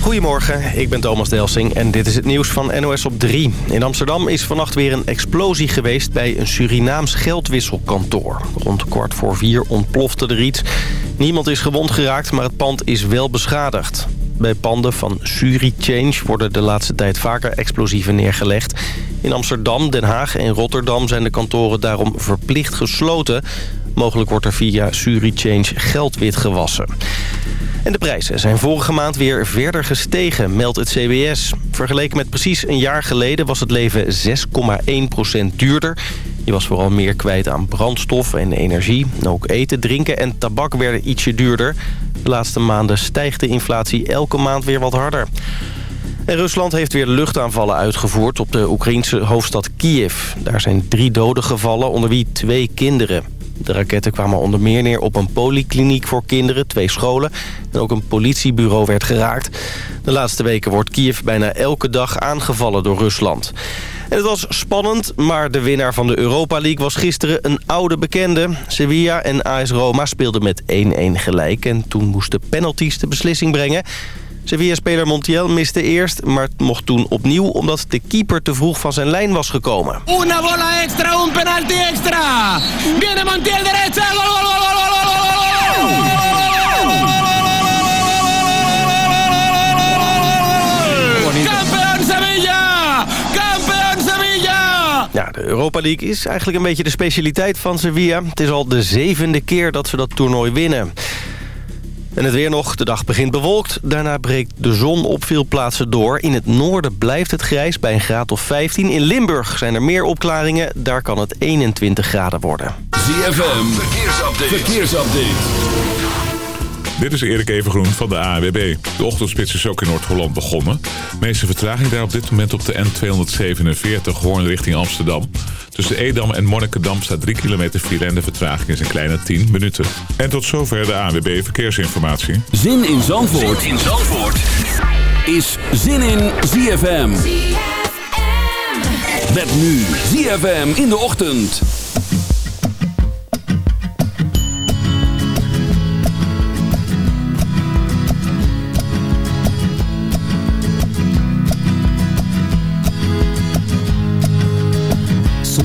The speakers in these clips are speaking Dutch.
Goedemorgen, ik ben Thomas Delsing en dit is het nieuws van NOS op 3. In Amsterdam is vannacht weer een explosie geweest bij een Surinaams geldwisselkantoor. Rond kwart voor vier ontplofte er iets. Niemand is gewond geraakt, maar het pand is wel beschadigd. Bij panden van SuriChange worden de laatste tijd vaker explosieven neergelegd. In Amsterdam, Den Haag en Rotterdam zijn de kantoren daarom verplicht gesloten. Mogelijk wordt er via SuriChange geld witgewassen. En de prijzen zijn vorige maand weer verder gestegen, meldt het CBS. Vergeleken met precies een jaar geleden was het leven 6,1% duurder. Je was vooral meer kwijt aan brandstof en energie. Ook eten, drinken en tabak werden ietsje duurder. De laatste maanden stijgt de inflatie elke maand weer wat harder. En Rusland heeft weer luchtaanvallen uitgevoerd op de Oekraïnse hoofdstad Kiev. Daar zijn drie doden gevallen, onder wie twee kinderen. De raketten kwamen onder meer neer op een polykliniek voor kinderen, twee scholen... en ook een politiebureau werd geraakt. De laatste weken wordt Kiev bijna elke dag aangevallen door Rusland. En het was spannend, maar de winnaar van de Europa League was gisteren een oude bekende. Sevilla en AS Roma speelden met 1-1 gelijk en toen moesten penalties de beslissing brengen... Sevilla-speler Montiel miste eerst, maar mocht toen opnieuw... omdat de keeper te vroeg van zijn lijn was gekomen. Una bola extra, un penalti extra. Viene Montiel derecha, gol, gol, gol, gol, gol, Campeón Sevilla! Campeón Sevilla! Ja, de Europa League is eigenlijk een beetje de specialiteit van Sevilla. Het is al de zevende keer dat ze dat toernooi winnen. En het weer nog. De dag begint bewolkt. Daarna breekt de zon op veel plaatsen door. In het noorden blijft het grijs bij een graad of 15. In Limburg zijn er meer opklaringen. Daar kan het 21 graden worden. ZFM, verkeersupdate. Dit is Erik Evengroen van de AWB. De ochtendspits is ook in Noord-Holland begonnen. De meeste vertraging daar op dit moment op de N247 Hoorn richting Amsterdam. Tussen Edam en Monnikendam staat 3 kilometer file en de vertraging is een kleine 10 minuten. En tot zover de AWB Verkeersinformatie. Zin in Zandvoort, zin in Zandvoort. is Zin in ZFM. Met nu ZFM in de ochtend.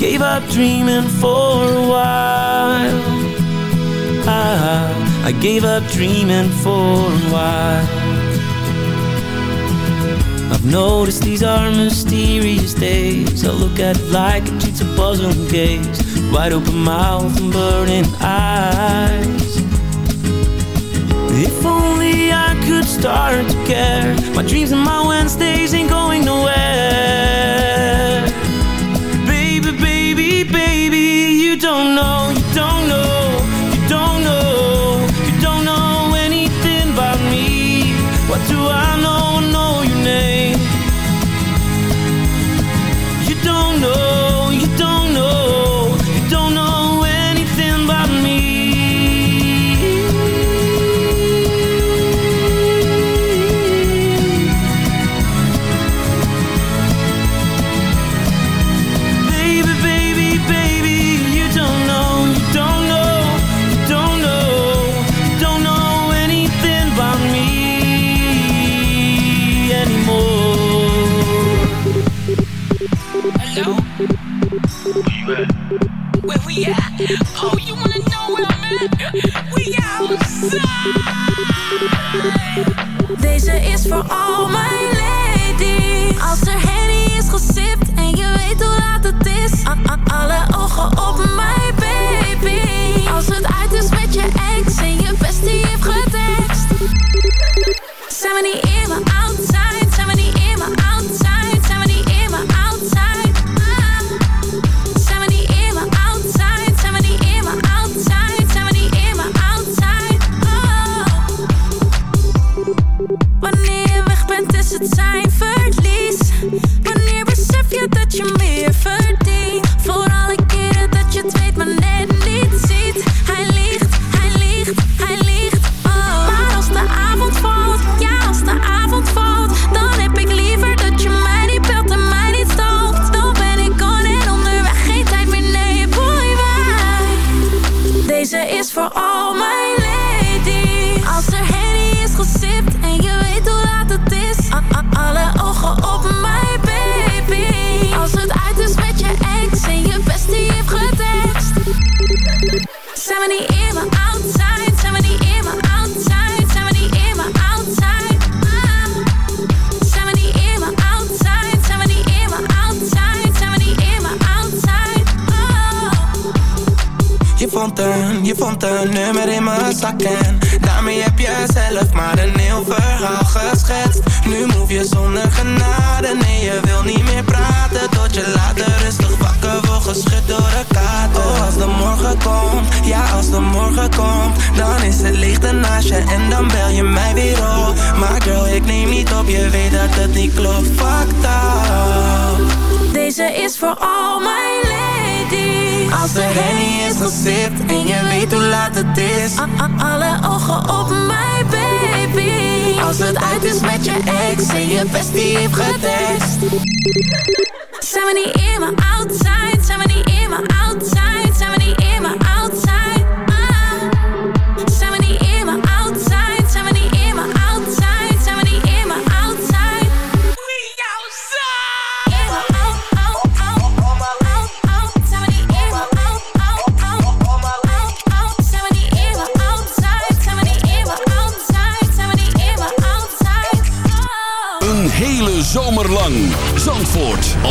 Gave up dreaming for a while. I, I gave up dreaming for a while. I've noticed these are mysterious days. I look at like a cheats a puzzling gaze. Wide open mouth and burning eyes. If only I could start to care. My dreams and my Wednesdays ain't going nowhere. Where we at? Oh, you wanna know where I'm at? We outside. Deze is voor al mijn ladies. Als er Henny is gesipt en je weet hoe laat het is. Aan, alle ogen op.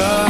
love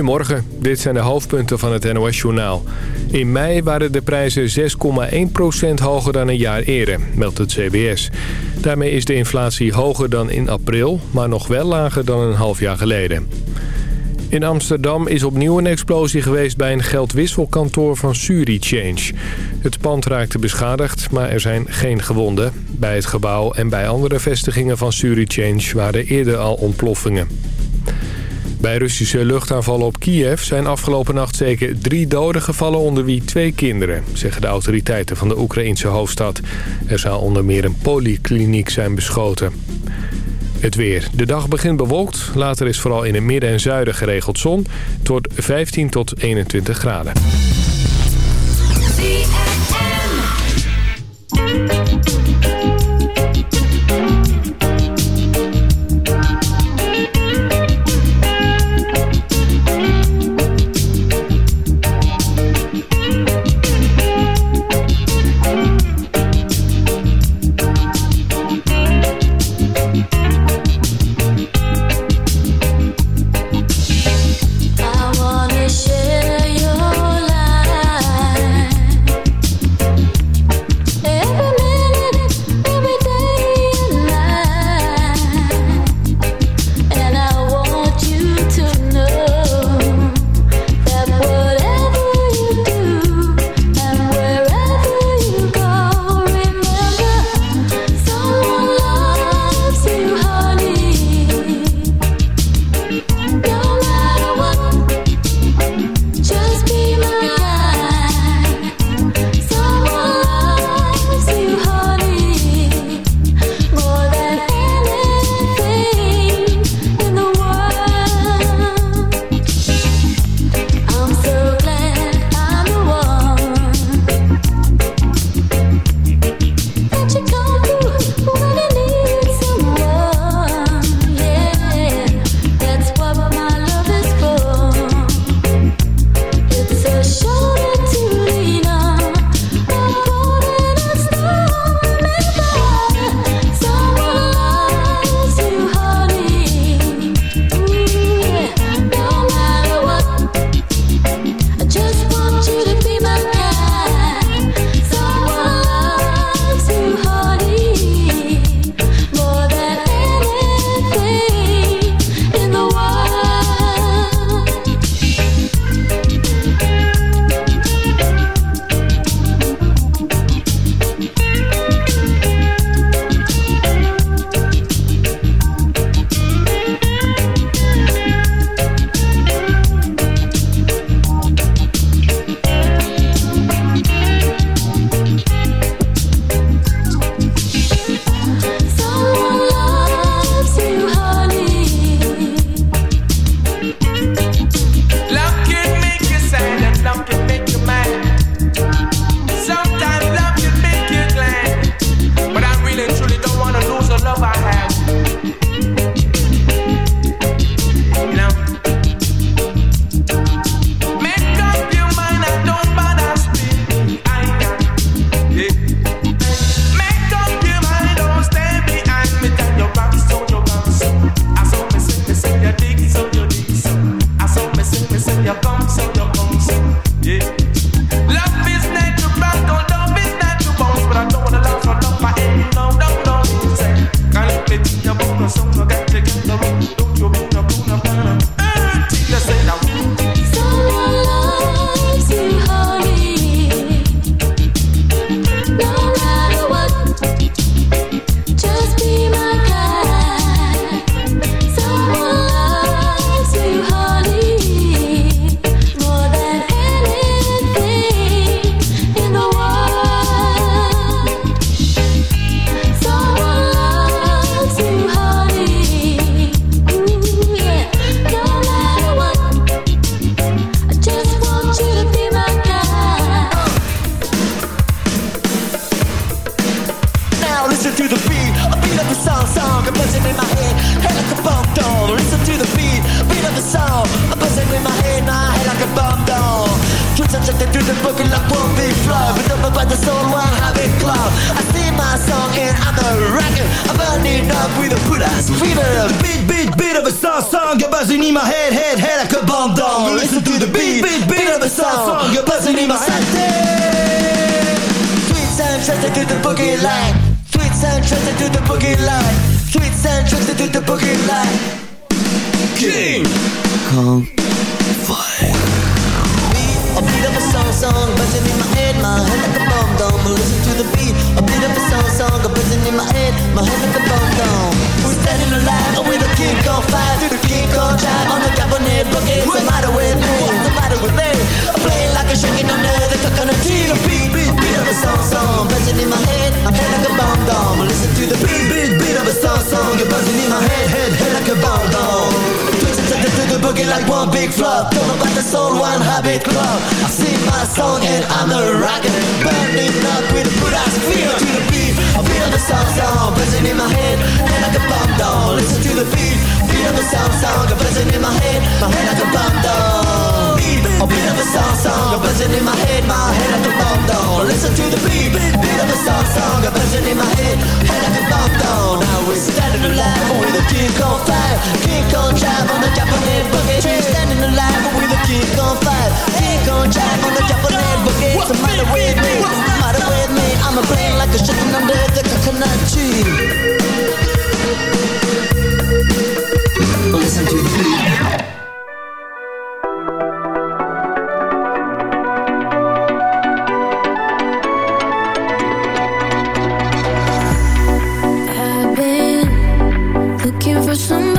Goedemorgen, dit zijn de hoofdpunten van het NOS-journaal. In mei waren de prijzen 6,1% hoger dan een jaar eerder, meldt het CBS. Daarmee is de inflatie hoger dan in april, maar nog wel lager dan een half jaar geleden. In Amsterdam is opnieuw een explosie geweest bij een geldwisselkantoor van SuriChange. Het pand raakte beschadigd, maar er zijn geen gewonden. Bij het gebouw en bij andere vestigingen van SuriChange waren eerder al ontploffingen. Bij Russische luchtaanvallen op Kiev zijn afgelopen nacht zeker drie doden gevallen onder wie twee kinderen, zeggen de autoriteiten van de Oekraïnse hoofdstad. Er zou onder meer een polykliniek zijn beschoten. Het weer. De dag begint bewolkt. Later is vooral in het midden en zuiden geregeld zon. Het wordt 15 tot 21 graden. Trusted to the boogie line. Sweet sound trusted to the boogie line. Sweet sound trusted to the boogie line. King Kong Fire. A beat of a song, song, buzzing in my head, my head like a bomb dome. Listen to the beat, a beat of a song, song, buzzing in my head, my head like a bomb dome. We're standing alive with a kick on fire, through the kick on drive on the cabinet boogie. What's the matter with me? What's the matter with me? I'm playing like a shaking under the coconut tree. The beat, beat, beat of a song, song, buzzing in my head, my head like a bomb dome. Listen to the beat, beat, beat of a song, song, you're buzzing in my head, head, head like a bomb dome. Take it to the boogie like one big flop Don't about the soul, one habit club I sing my song and I'm a rocker Burning up with a good ass feel to the beat I feel the sound sound buzzing in my head. Head like a bomb down. Listen to the beat. Feel the sound sound buzzing in my head. My head like a bomb down. Beat, a beat of a sound sound buzzing in my head. My head like a bomb down. Listen to the beat Beat of a sound sound buzzing in my head. Head like a bomb down. Now we're standing alive with a kick on fire. Kick on drive on the Japanese boogie She's standing alive with a kick on fire. Kick on drive on the Japanese boogie What's the matter with me? What's the matter with? I'm a brain like a chicken under the coconut tree. Listen to the beat I've been looking for somebody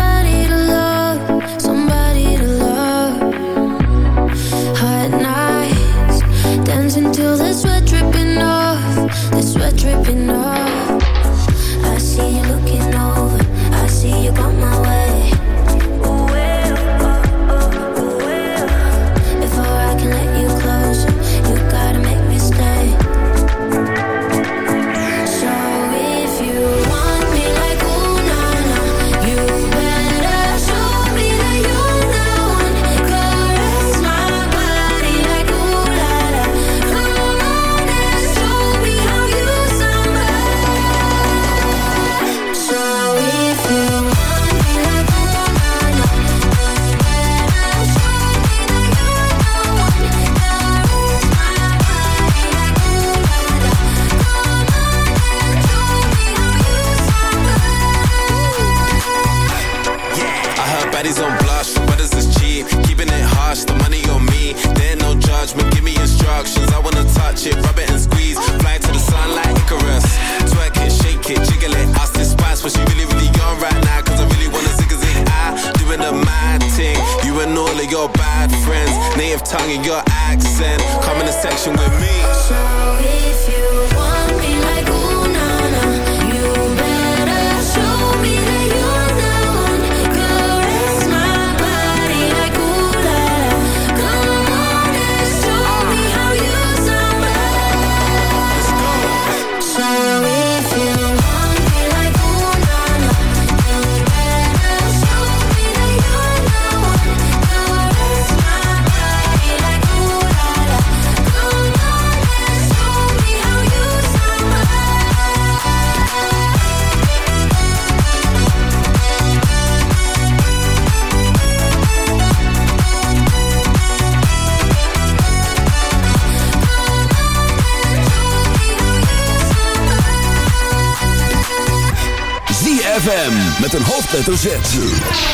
ZFM met een hoofdletter Z.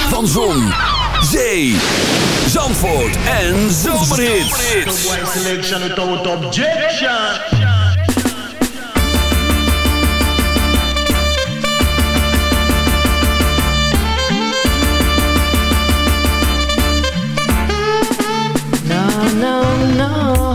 Van Zon, Zee, Zandvoort en Zomerhits. No, no, no.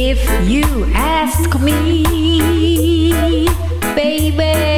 If you ask me, baby.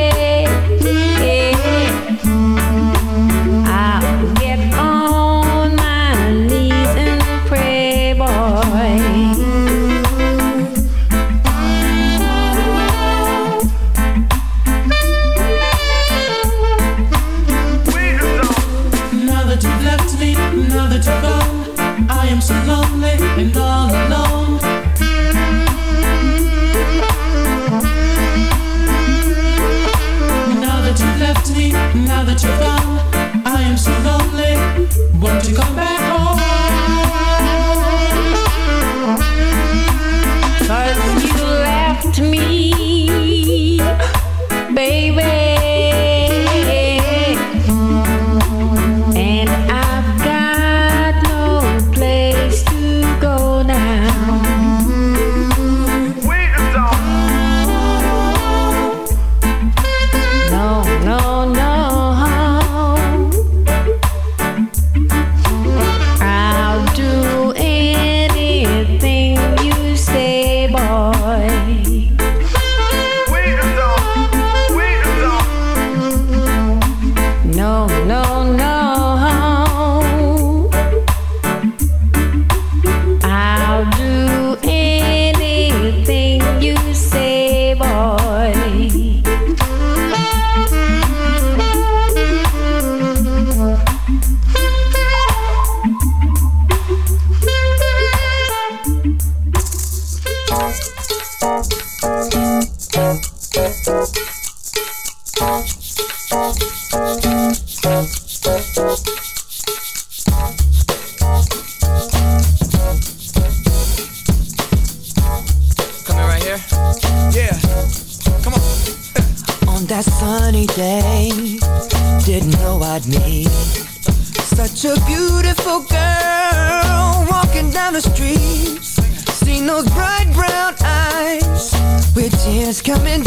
sunny days Didn't know I'd meet Such a beautiful girl Walking down the street. Seen those bright brown eyes With tears coming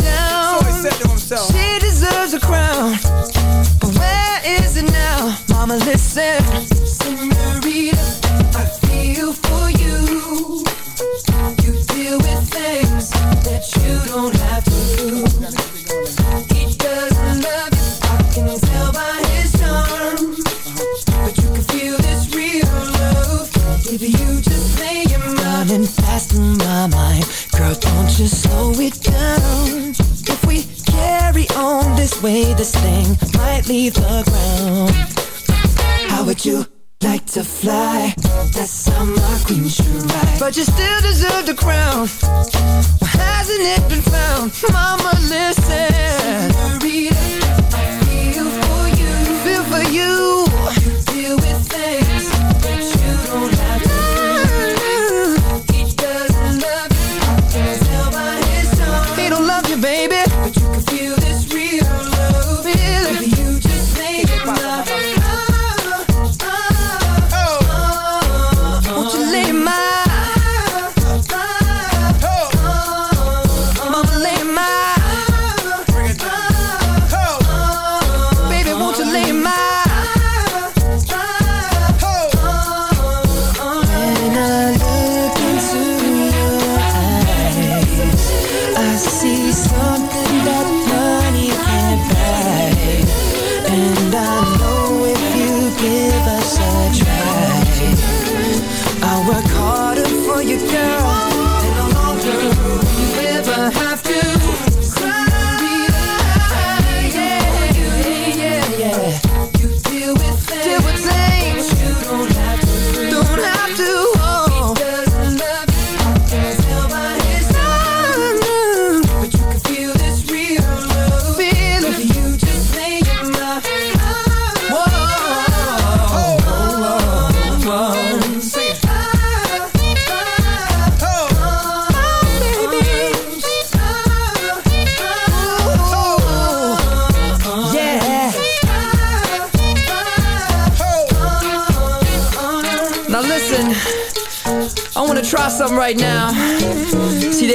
see. So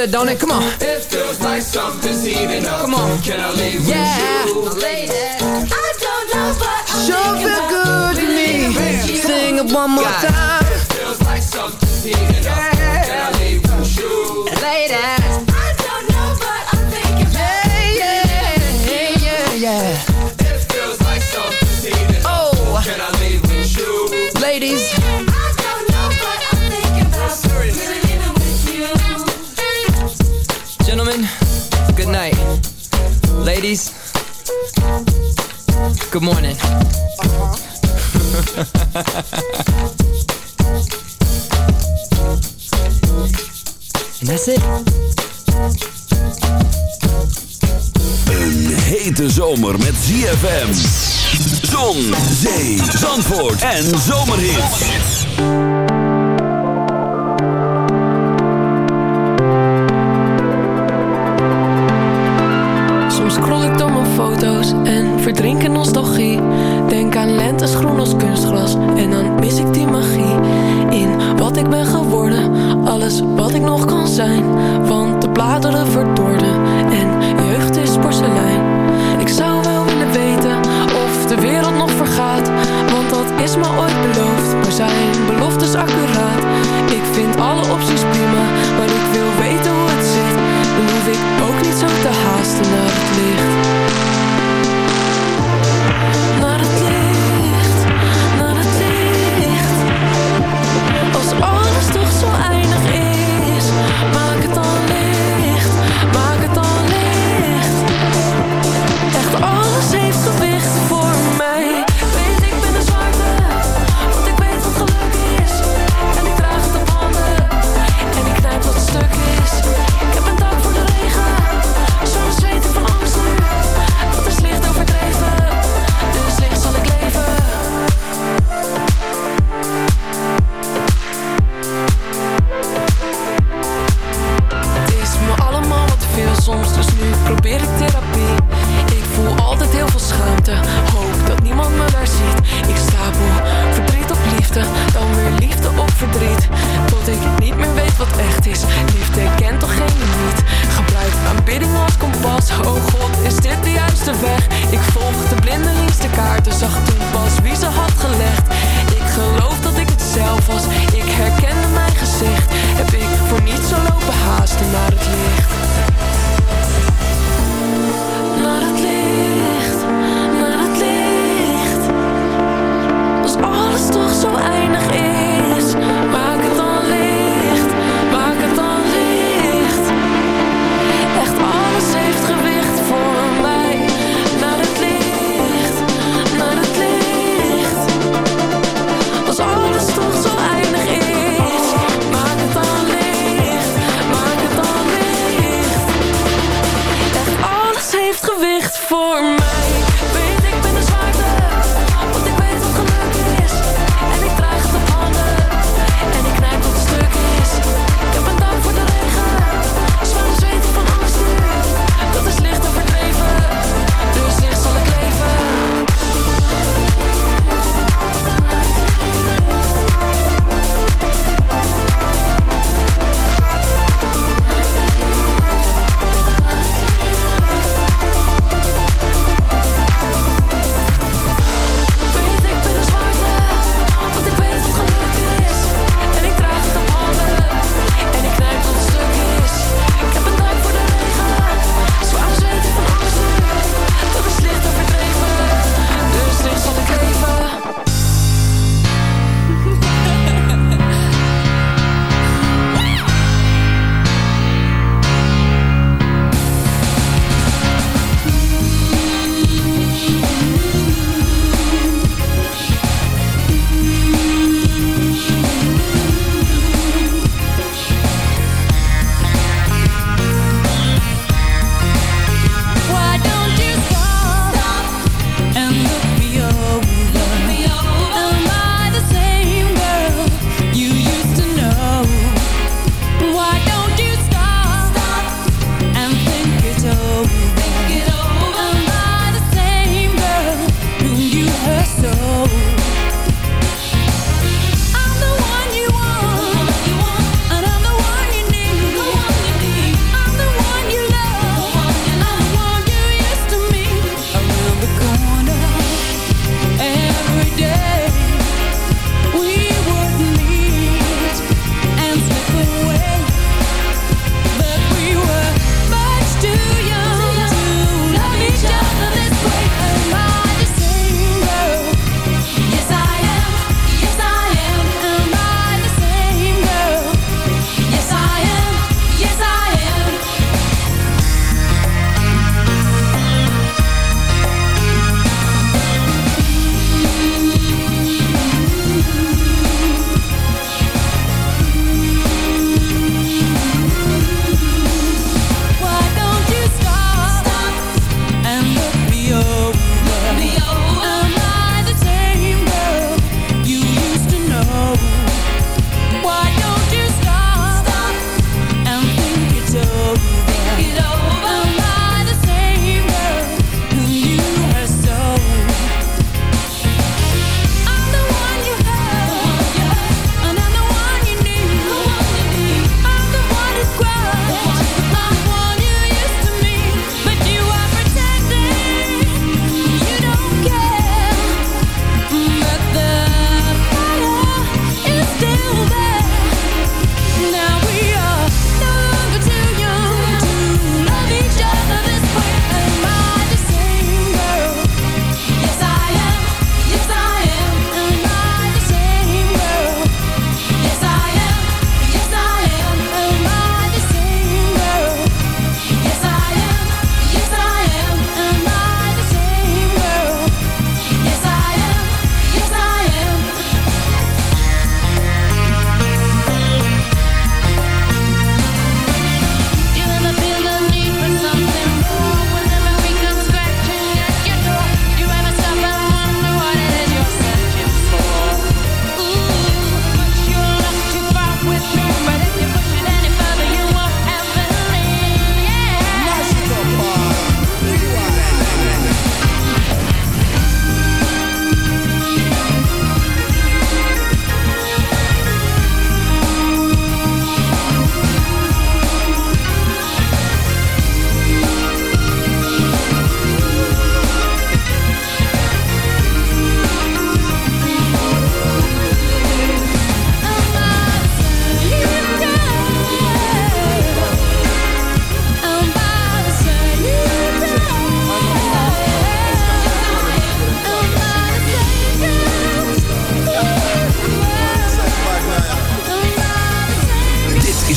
good, don't it? Come on. It feels like something's heating up. Come on. Can I leave yeah. with you? I don't know, but I sure feel good to me. Sing it one more God. time. It feels like something's heating up. Yeah. Good morning. Een hete zomer met ZFM. Zon, zee, zandvoort en zomerhit. en verdrinken nostalgie. Denk aan lente, groen als kunstglas